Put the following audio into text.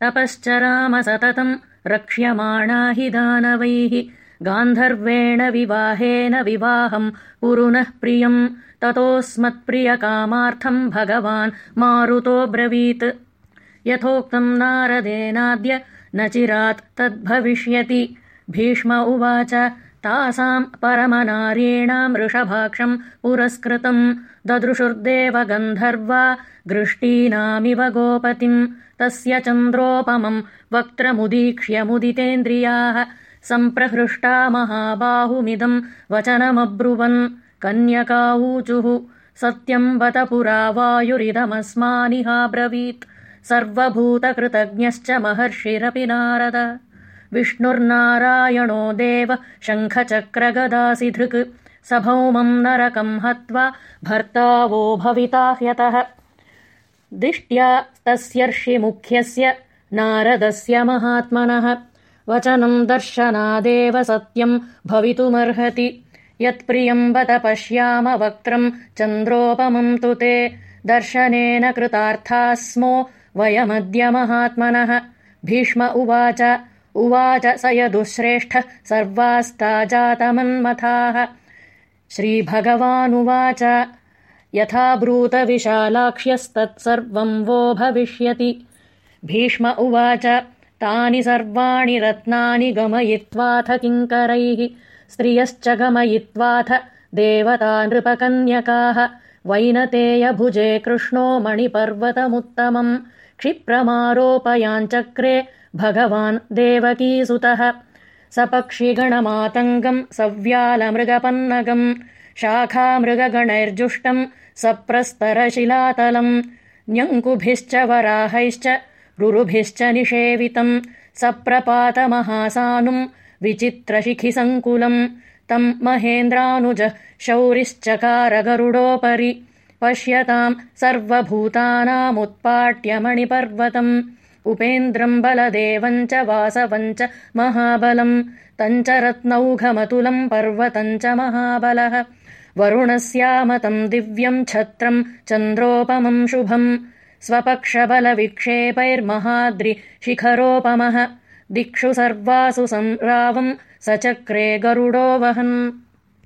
तपश्चराम सततम् रक्ष्यमाणा हि दानवैः। गान्धर्वेण विवाहेन विवाहम् उरुनः प्रियम्। ततोऽस्मत्प्रियकामार्थम् भगवान् मारुतो ब्रवीत्। यथोक्तम् नारदेनाद्य न चिरात् तद्भविष्यति। भीष्म उवाच तासाम् परमनार्येणाम् वृषभाक्षम् पुरस्कृतम्। ददृशुर्देव गन्धर्वा गृष्टीनामिव गोपतिम्। तस्य चन्द्रोपमम् वक्त्रमुदीक्ष्य मुदितेन्द्रियाः। सम्प्रहृष्टा महाबाहुमिदम् वचनमब्रुवन्। कन्यकाऊचुः सत्यम् बत पुरा वायुरिदमस्मानिहाब्रवीत्। सर्वभूतकृतज्ञश्च महर्षिरपि नारद विष्णुर्नारायणो देव शङ्खचक्रगदासि धृक् स भौमम् नरकम् हत्वा भर्तावो भविता ह्यतः। दिष्ट्या तस्यर्षिमुख्यस्य नारदस्य महात्मनः। वचनम् दर्शनादेव सत्यम् भवितुमर्हति। यत्प्रियम् बत पश्याम वक्त्रम् चन्द्रोपमम् तु ते। दर्शनेन कृतार्था स्मो वयमद्य महात्मनः। भीष्म उवाच उवाच स यदुश्रेष्ठः सर्वास्ता जातमन्मथाः श्रीभगवानुवाच यथा ब्रूतविशालाक्ष्यस्तत्सर्वम् वो भविष्यति। भीष्म उवाच तानि सर्वाणि रत्नानि गमयित्वाथ किङ्करैः स्त्रियश्च गमयित्वाथ देवता नृपकन्यकाः। वैनतेयभुजे कृष्णो मणिपर्वतमुत्तमम् क्षिप्रमारोपयाञ्चक्रे भगवान् देवकीसुतः। सपक्षिगणमातङ्गम् सव्यालमृगपन्नगम् शाखामृगगणैर्जुष्टम् सप्रस्तरशिलातलम् न्यङ्कुभिश्च वराहैश्च रुरुभिश्च निषेवितम् सप्रपातमहासानुम् विचित्रशिखिसङ्कुलम् तम् महेन्द्रानुजः शौरिश्चकारगरुडोपरि पश्यताम् सर्वभूतानामुत्पाट्यमणिपर्वतम् उपेन्द्रम् बलदेवम् च वासवम् च महाबलम् तञ्च रत्नौघमतुलम् पर्वतम् च महाबलः। वरुणस्यामतम् दिव्यम् छत्रम् चन्द्रोपमम् शुभम् स्वपक्षबलविक्षेपैर्महाद्रिशिखरोपमः दिक्षु सर्वासु संरावम् सचक्रे गरुडो वहन्